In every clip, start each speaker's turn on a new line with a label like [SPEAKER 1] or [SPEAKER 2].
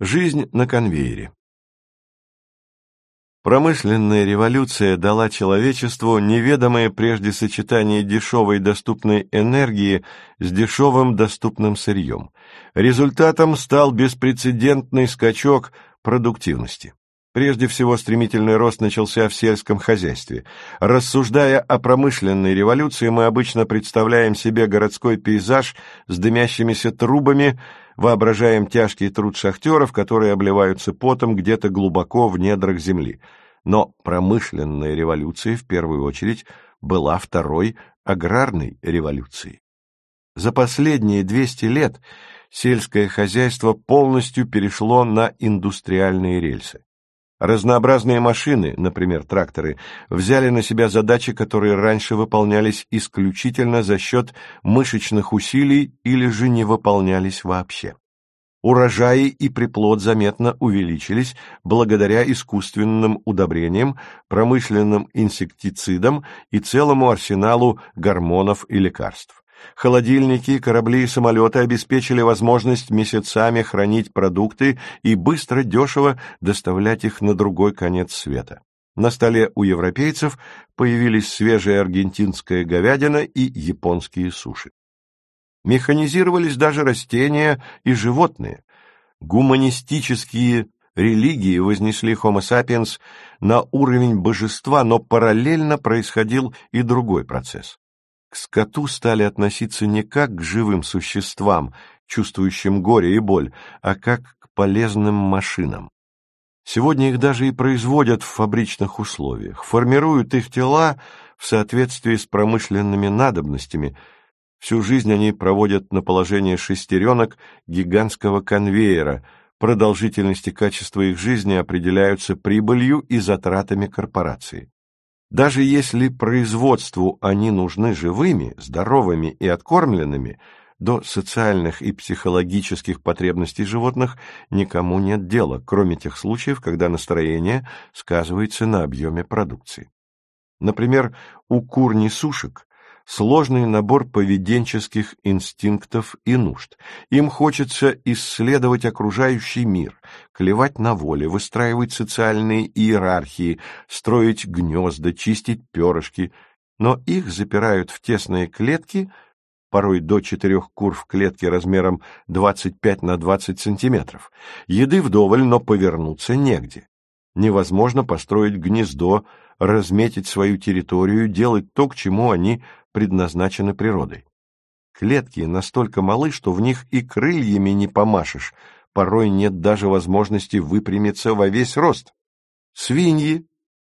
[SPEAKER 1] Жизнь на конвейере. Промышленная революция дала человечеству неведомое прежде сочетание дешевой доступной энергии с дешевым доступным сырьем. Результатом стал беспрецедентный скачок продуктивности. Прежде всего, стремительный рост начался в сельском хозяйстве. Рассуждая о промышленной революции, мы обычно представляем себе городской пейзаж с дымящимися трубами, воображаем тяжкий труд шахтеров, которые обливаются потом где-то глубоко в недрах земли. Но промышленная революция, в первую очередь, была второй аграрной революцией. За последние 200 лет сельское хозяйство полностью перешло на индустриальные рельсы. Разнообразные машины, например, тракторы, взяли на себя задачи, которые раньше выполнялись исключительно за счет мышечных усилий или же не выполнялись вообще. Урожаи и приплод заметно увеличились благодаря искусственным удобрениям, промышленным инсектицидам и целому арсеналу гормонов и лекарств. Холодильники, корабли и самолеты обеспечили возможность месяцами хранить продукты и быстро, дешево доставлять их на другой конец света. На столе у европейцев появились свежая аргентинская говядина и японские суши. Механизировались даже растения и животные. Гуманистические религии вознесли Homo sapiens на уровень божества, но параллельно происходил и другой процесс. К скоту стали относиться не как к живым существам, чувствующим горе и боль, а как к полезным машинам. Сегодня их даже и производят в фабричных условиях, формируют их тела в соответствии с промышленными надобностями. Всю жизнь они проводят на положении шестеренок гигантского конвейера, продолжительность и качество их жизни определяются прибылью и затратами корпорации. Даже если производству они нужны живыми, здоровыми и откормленными, до социальных и психологических потребностей животных никому нет дела, кроме тех случаев, когда настроение сказывается на объеме продукции. Например, у кур-несушек сложный набор поведенческих инстинктов и нужд. Им хочется исследовать окружающий мир, клевать на воле, выстраивать социальные иерархии, строить гнезда, чистить перышки, но их запирают в тесные клетки, порой до четырех кур в клетке размером 25 на 20 сантиметров. Еды вдоволь, но повернуться негде. Невозможно построить гнездо, разметить свою территорию, делать то, к чему они предназначены природой. Клетки настолько малы, что в них и крыльями не помашешь, порой нет даже возможности выпрямиться во весь рост. Свиньи,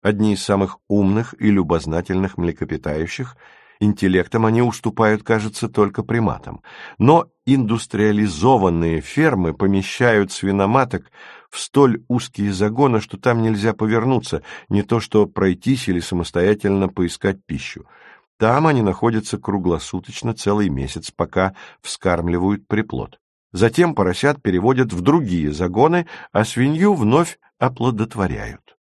[SPEAKER 1] одни из самых умных и любознательных млекопитающих, интеллектом они уступают, кажется, только приматам. Но индустриализованные фермы помещают свиноматок в столь узкие загоны, что там нельзя повернуться, не то что пройтись или самостоятельно поискать пищу. Там они находятся круглосуточно целый месяц, пока вскармливают приплод. Затем поросят переводят в другие загоны, а свинью вновь оплодотворяют.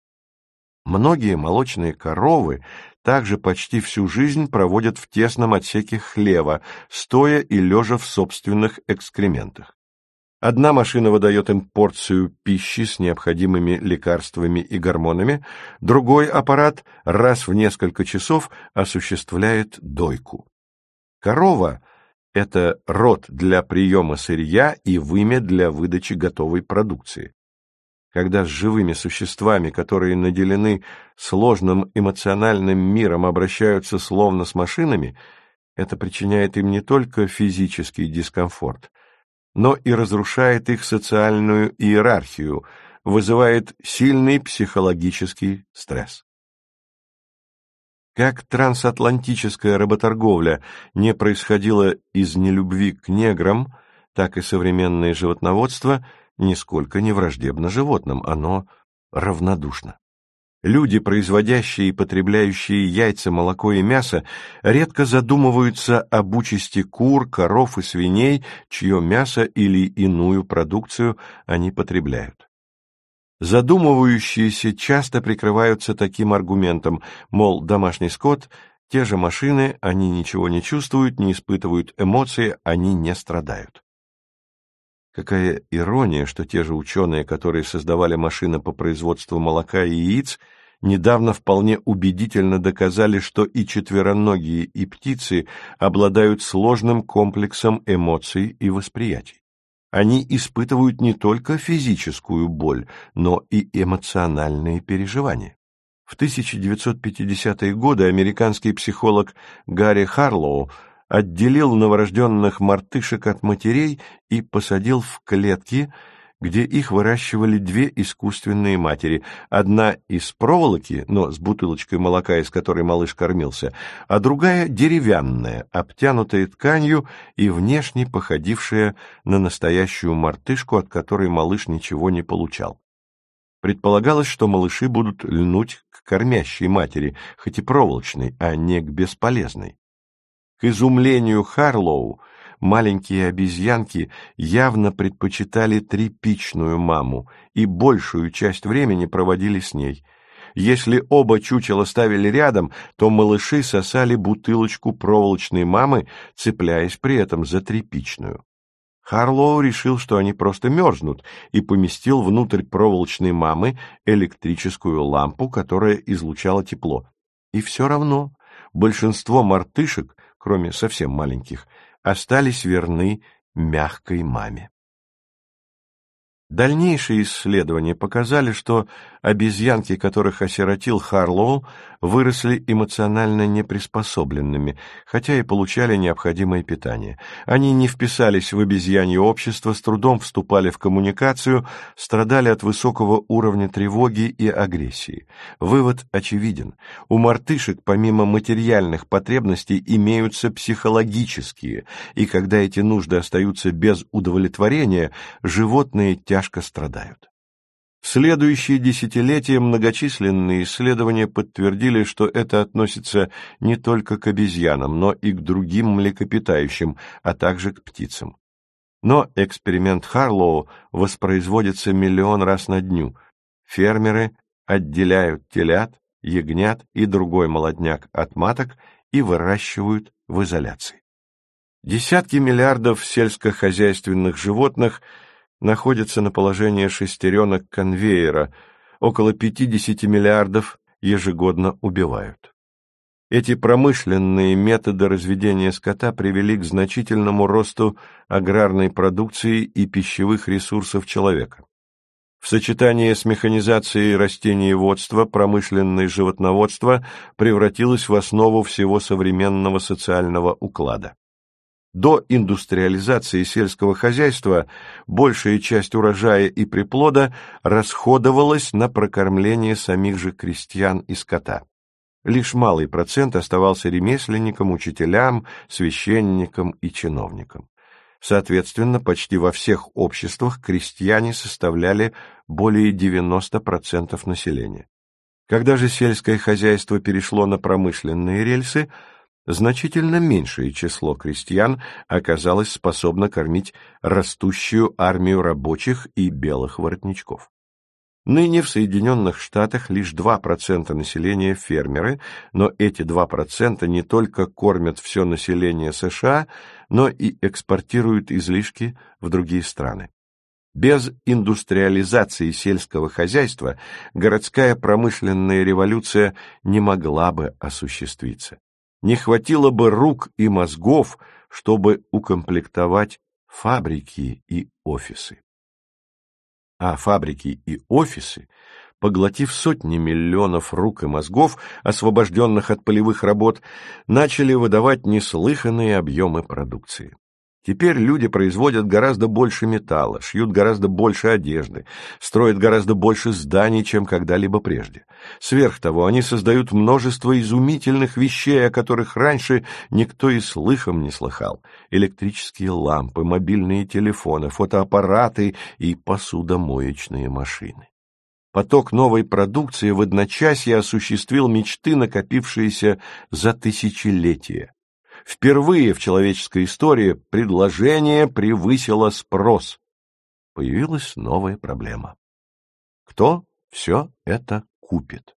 [SPEAKER 1] Многие молочные коровы также почти всю жизнь проводят в тесном отсеке хлева, стоя и лежа в собственных экскрементах. Одна машина выдает им порцию пищи с необходимыми лекарствами и гормонами, другой аппарат раз в несколько часов осуществляет дойку. Корова – это рот для приема сырья и вымя для выдачи готовой продукции. Когда с живыми существами, которые наделены сложным эмоциональным миром, обращаются словно с машинами, это причиняет им не только физический дискомфорт – но и разрушает их социальную иерархию, вызывает сильный психологический стресс. Как трансатлантическая работорговля не происходила из нелюбви к неграм, так и современное животноводство нисколько не враждебно животным, оно равнодушно. Люди, производящие и потребляющие яйца, молоко и мясо, редко задумываются об участи кур, коров и свиней, чье мясо или иную продукцию они потребляют. Задумывающиеся часто прикрываются таким аргументом, мол, домашний скот – те же машины, они ничего не чувствуют, не испытывают эмоции, они не страдают. Какая ирония, что те же ученые, которые создавали машины по производству молока и яиц, недавно вполне убедительно доказали, что и четвероногие, и птицы обладают сложным комплексом эмоций и восприятий. Они испытывают не только физическую боль, но и эмоциональные переживания. В 1950-е годы американский психолог Гарри Харлоу отделил новорожденных мартышек от матерей и посадил в клетки, где их выращивали две искусственные матери, одна из проволоки, но с бутылочкой молока, из которой малыш кормился, а другая деревянная, обтянутая тканью и внешне походившая на настоящую мартышку, от которой малыш ничего не получал. Предполагалось, что малыши будут льнуть к кормящей матери, хоть и проволочной, а не к бесполезной. К изумлению Харлоу, маленькие обезьянки явно предпочитали тряпичную маму и большую часть времени проводили с ней. Если оба чучела ставили рядом, то малыши сосали бутылочку проволочной мамы, цепляясь при этом за тряпичную. Харлоу решил, что они просто мерзнут, и поместил внутрь проволочной мамы электрическую лампу, которая излучала тепло. И все равно большинство мартышек кроме совсем маленьких, остались верны мягкой маме. Дальнейшие исследования показали, что обезьянки, которых осиротил Харлоу, выросли эмоционально неприспособленными, хотя и получали необходимое питание. Они не вписались в обезьянье общество, с трудом вступали в коммуникацию, страдали от высокого уровня тревоги и агрессии. Вывод очевиден. У мартышек помимо материальных потребностей имеются психологические, и когда эти нужды остаются без удовлетворения, животные тяжко тяжко страдают. В следующие десятилетия многочисленные исследования подтвердили, что это относится не только к обезьянам, но и к другим млекопитающим, а также к птицам. Но эксперимент Харлоу воспроизводится миллион раз на дню. Фермеры отделяют телят, ягнят и другой молодняк от маток и выращивают в изоляции. Десятки миллиардов сельскохозяйственных животных – находится на положении шестеренок конвейера, около 50 миллиардов ежегодно убивают. Эти промышленные методы разведения скота привели к значительному росту аграрной продукции и пищевых ресурсов человека. В сочетании с механизацией растениеводства промышленное животноводство превратилось в основу всего современного социального уклада. До индустриализации сельского хозяйства большая часть урожая и приплода расходовалась на прокормление самих же крестьян и скота. Лишь малый процент оставался ремесленникам, учителям, священникам и чиновникам. Соответственно, почти во всех обществах крестьяне составляли более 90% населения. Когда же сельское хозяйство перешло на промышленные рельсы, значительно меньшее число крестьян оказалось способно кормить растущую армию рабочих и белых воротничков. Ныне в Соединенных Штатах лишь 2% населения фермеры, но эти 2% не только кормят все население США, но и экспортируют излишки в другие страны. Без индустриализации сельского хозяйства городская промышленная революция не могла бы осуществиться не хватило бы рук и мозгов, чтобы укомплектовать фабрики и офисы. А фабрики и офисы, поглотив сотни миллионов рук и мозгов, освобожденных от полевых работ, начали выдавать неслыханные объемы продукции. Теперь люди производят гораздо больше металла, шьют гораздо больше одежды, строят гораздо больше зданий, чем когда-либо прежде. Сверх того, они создают множество изумительных вещей, о которых раньше никто и слыхом не слыхал. Электрические лампы, мобильные телефоны, фотоаппараты и посудомоечные машины. Поток новой продукции в одночасье осуществил мечты, накопившиеся за тысячелетия. Впервые в человеческой истории предложение превысило спрос. Появилась новая проблема. Кто все это купит?